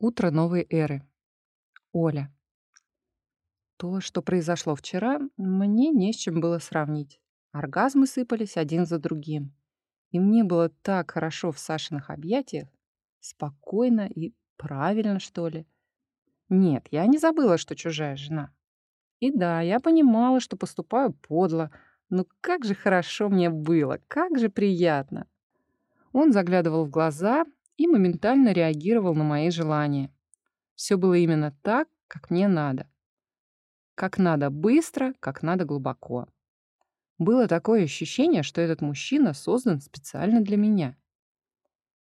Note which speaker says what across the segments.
Speaker 1: Утро новой эры. Оля. То, что произошло вчера, мне не с чем было сравнить. Оргазмы сыпались один за другим. И мне было так хорошо в Сашиных объятиях. Спокойно и правильно, что ли. Нет, я не забыла, что чужая жена. И да, я понимала, что поступаю подло. Но как же хорошо мне было, как же приятно. Он заглядывал в глаза и моментально реагировал на мои желания. Все было именно так, как мне надо. Как надо быстро, как надо глубоко. Было такое ощущение, что этот мужчина создан специально для меня.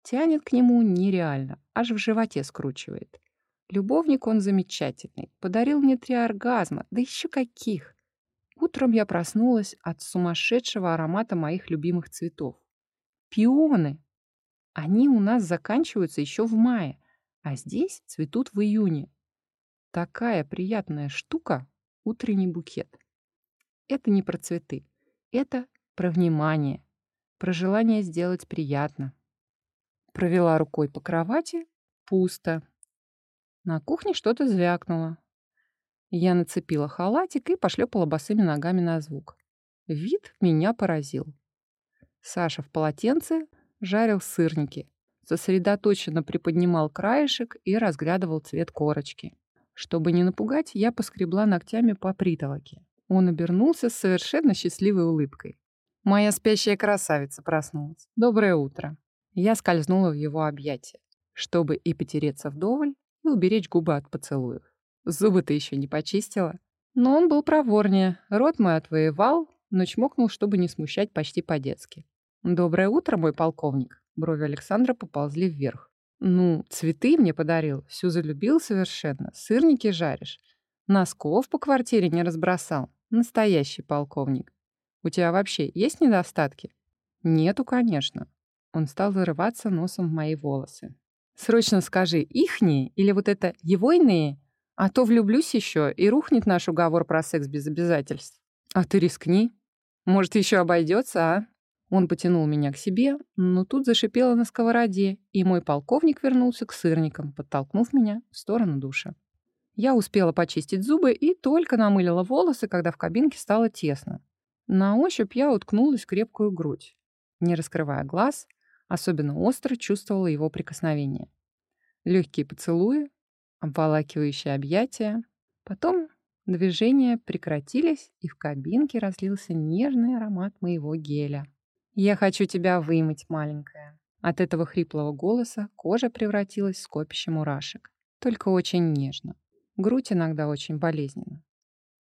Speaker 1: Тянет к нему нереально, аж в животе скручивает. Любовник он замечательный, подарил мне три оргазма, да еще каких. Утром я проснулась от сумасшедшего аромата моих любимых цветов. Пионы! Они у нас заканчиваются еще в мае, а здесь цветут в июне. Такая приятная штука — утренний букет. Это не про цветы, это про внимание, про желание сделать приятно. Провела рукой по кровати — пусто. На кухне что-то звякнуло. Я нацепила халатик и пошлепала босыми ногами на звук. Вид меня поразил. Саша в полотенце жарил сырники, сосредоточенно приподнимал краешек и разглядывал цвет корочки. Чтобы не напугать, я поскребла ногтями по притолоке. Он обернулся с совершенно счастливой улыбкой. Моя спящая красавица проснулась. Доброе утро. Я скользнула в его объятия, чтобы и потереться вдоволь, и уберечь губы от поцелуев. Зубы-то еще не почистила. Но он был проворнее. Рот мой отвоевал, но чмокнул, чтобы не смущать почти по-детски. «Доброе утро, мой полковник!» Брови Александра поползли вверх. «Ну, цветы мне подарил, всю залюбил совершенно. Сырники жаришь. Носков по квартире не разбросал. Настоящий полковник. У тебя вообще есть недостатки?» «Нету, конечно». Он стал зарываться носом в мои волосы. Срочно скажи, ихние или вот это егойные? А то влюблюсь еще и рухнет наш уговор про секс без обязательств. А ты рискни. Может, еще обойдется, а? Он потянул меня к себе, но тут зашипело на сковороде, и мой полковник вернулся к сырникам, подтолкнув меня в сторону душа. Я успела почистить зубы и только намылила волосы, когда в кабинке стало тесно. На ощупь я уткнулась в крепкую грудь. Не раскрывая глаз, Особенно остро чувствовала его прикосновение. Легкие поцелуи, обволакивающие объятия. Потом движения прекратились, и в кабинке разлился нежный аромат моего геля. «Я хочу тебя вымыть, маленькая». От этого хриплого голоса кожа превратилась в скопище мурашек. Только очень нежно. Грудь иногда очень болезненно.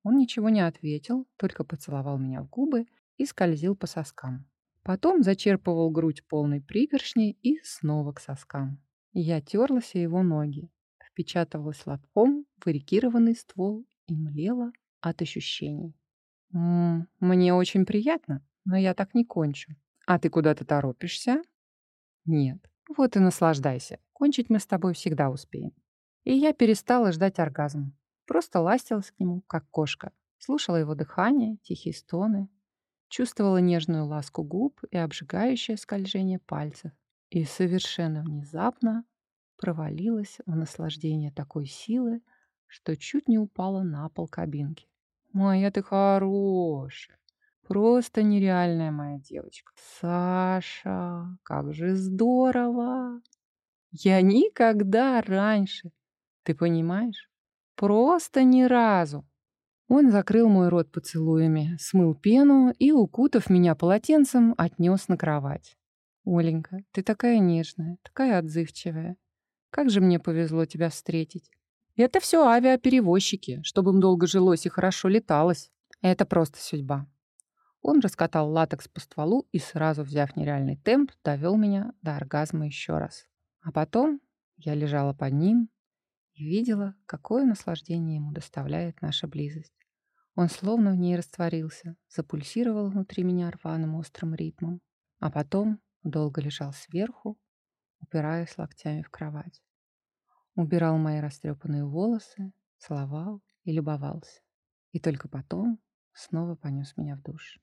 Speaker 1: Он ничего не ответил, только поцеловал меня в губы и скользил по соскам. Потом зачерпывал грудь полной пригоршней и снова к соскам. Я терлась о его ноги, впечатывалась лобком в эрегированный ствол и млела от ощущений. «М -м, «Мне очень приятно, но я так не кончу. А ты куда-то торопишься?» «Нет. Вот и наслаждайся. Кончить мы с тобой всегда успеем». И я перестала ждать оргазм. Просто ластилась к нему, как кошка. Слушала его дыхание, тихие стоны, чувствовала нежную ласку губ и обжигающее скольжение пальцев. И совершенно внезапно провалилась в наслаждение такой силы, что чуть не упала на пол кабинки. «Моя ты хорошая! Просто нереальная моя девочка! Саша, как же здорово! Я никогда раньше, ты понимаешь, просто ни разу он закрыл мой рот поцелуями, смыл пену и, укутав меня полотенцем, отнес на кровать. «Оленька, ты такая нежная, такая отзывчивая. Как же мне повезло тебя встретить. Это все авиаперевозчики, чтобы им долго жилось и хорошо леталось. Это просто судьба». Он раскатал латекс по стволу и, сразу взяв нереальный темп, довел меня до оргазма еще раз. А потом я лежала под ним, и видела, какое наслаждение ему доставляет наша близость. Он словно в ней растворился, запульсировал внутри меня рваным острым ритмом, а потом долго лежал сверху, упираясь локтями в кровать. Убирал мои растрепанные волосы, целовал и любовался. И только потом снова понес меня в душ.